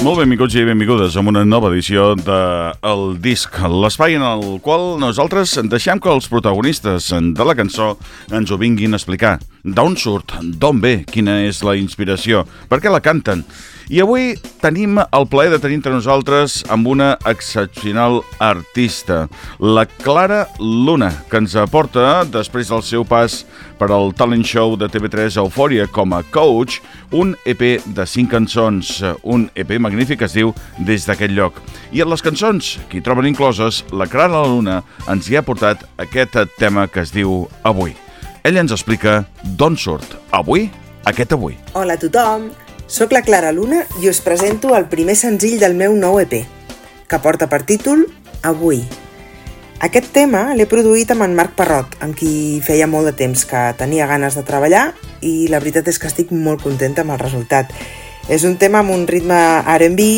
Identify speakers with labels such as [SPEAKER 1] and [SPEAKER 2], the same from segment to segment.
[SPEAKER 1] Molt benvinguts i benvingudes a una nova edició de El Disc, l'espai en el qual nosaltres deixem que els protagonistes de la cançó ens ho vinguin a explicar. D'on surt, d'on ve, quina és la inspiració, per què la canten. I avui tenim el plaer de tenir entre nosaltres amb una excepcional artista, la Clara Luna, que ens aporta, després del seu pas per al talent show de TV3 Eufòria com a coach, un EP de cinc cançons, un EP magnífic que es diu Des d'aquest lloc. I en les cançons que hi troben incloses, la Clara Luna ens hi ha portat aquest tema que es diu Avui. Ella ens explica d'on surt avui aquest avui.
[SPEAKER 2] Hola a tothom, sóc la Clara Luna i us presento el primer senzill del meu nou EP, que porta per títol Avui. Aquest tema l'he produït amb en Marc Parrot, amb qui feia molt de temps que tenia ganes de treballar i la veritat és que estic molt contenta amb el resultat. És un tema amb un ritme R&B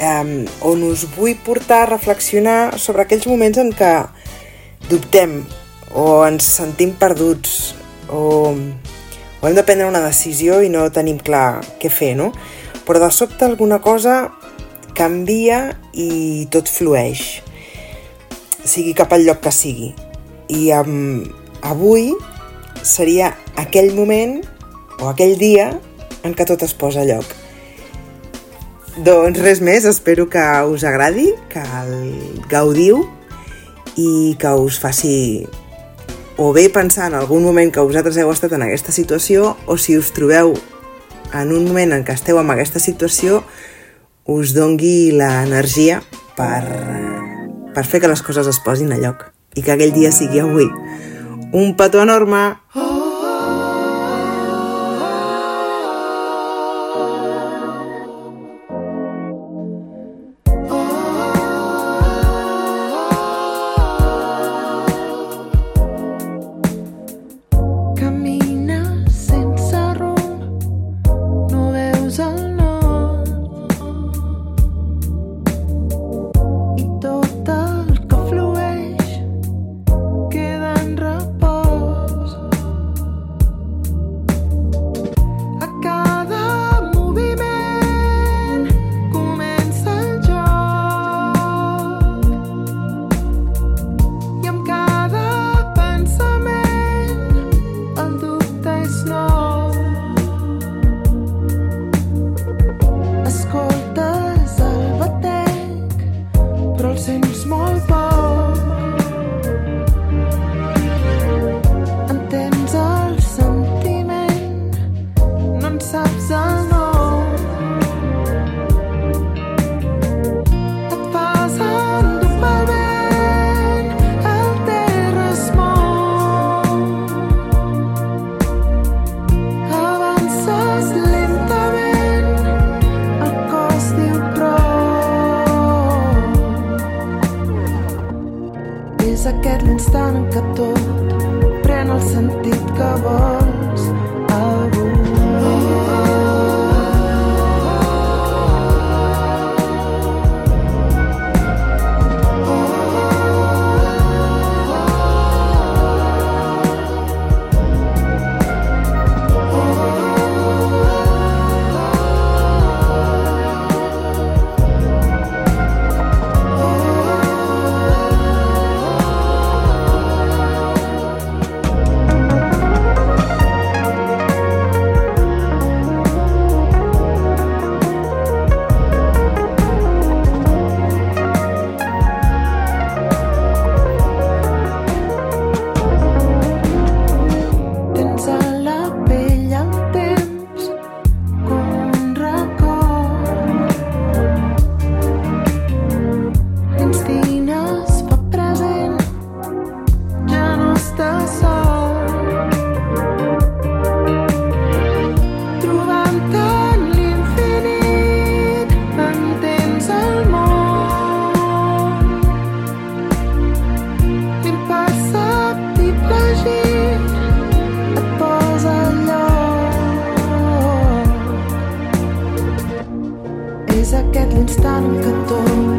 [SPEAKER 2] eh, on us vull portar a reflexionar sobre aquells moments en què dubtem o ens sentim perduts o, o hem de prendre una decisió i no tenim clar què fer, no? Però de sobte alguna cosa canvia i tot flueix, sigui cap al lloc que sigui. I um, avui seria aquell moment o aquell dia en què tot es posa a lloc. Doncs res més, espero que us agradi, que el gaudiu i que us faci o bé pensar en algun moment que vosaltres heu estat en aquesta situació o si us trobeu en un moment en què esteu en aquesta situació us dongui l'energia per, per fer que les coses es posin a lloc i que aquell dia sigui avui. Un petó enorme! Oh!
[SPEAKER 1] 更多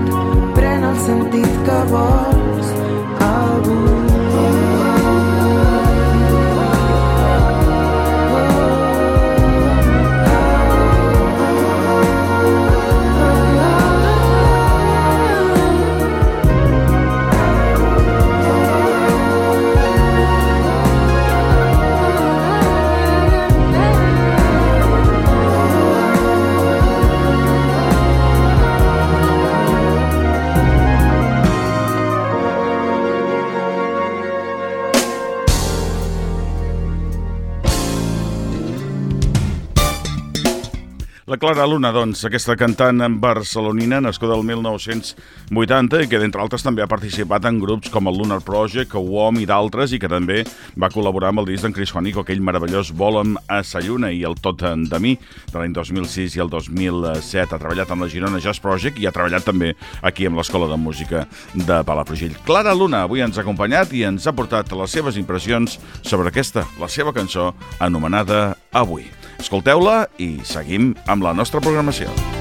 [SPEAKER 1] La Clara Luna, doncs, aquesta cantant barcelonina, nascuda el 1980 i que, d'entre altres, també ha participat en grups com el Lunar Project, WOM i d'altres, i que també va col·laborar amb el disc d'en Chris Juanico, aquell meravellós Volem a Sayuna i el Tot de mi, de l'any 2006 i el 2007. Ha treballat amb la Girona Jazz Project i ha treballat també aquí amb l'Escola de Música de Palafrugell. Clara Luna avui ens ha acompanyat i ens ha portat les seves impressions sobre aquesta, la seva cançó, anomenada Avui. Escolteu-la i seguim amb la nostra programació.